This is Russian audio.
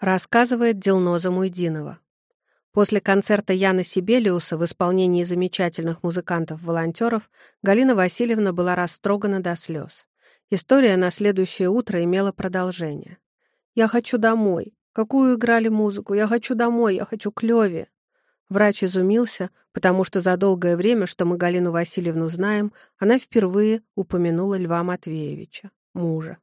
Рассказывает Дилноза Муйдинова. После концерта Яна Сибелиуса в исполнении замечательных музыкантов-волонтеров Галина Васильевна была растрогана до слез. История на следующее утро имела продолжение. «Я хочу домой. Какую играли музыку? Я хочу домой. Я хочу к Леве». Врач изумился, потому что за долгое время, что мы Галину Васильевну знаем, она впервые упомянула Льва Матвеевича, мужа.